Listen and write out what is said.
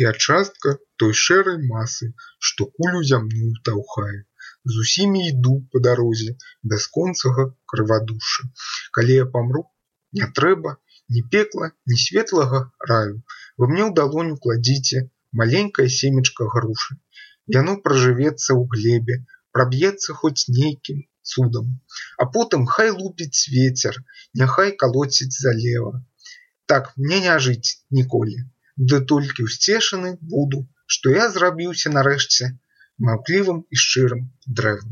Я частка той шэрай масы, што кулю зямную таўхае. З усімі іду па дарозе бясконцага крывадушша. Калі я памру, не трэба ні пекла, ні светлага раю. Вы мне ў далоню кладзіце маленькае семечка грушы. Яно пражывецца ў глебе, праб'ецца хоць нейкім цудам, а потым хай лупіць вецер, няхай калоціць залева. Так мне не жыць ніколі, ды толькі ўсцешаны буду, што я зрабіўся нарэшце маўклівым і шчырым дрэвам.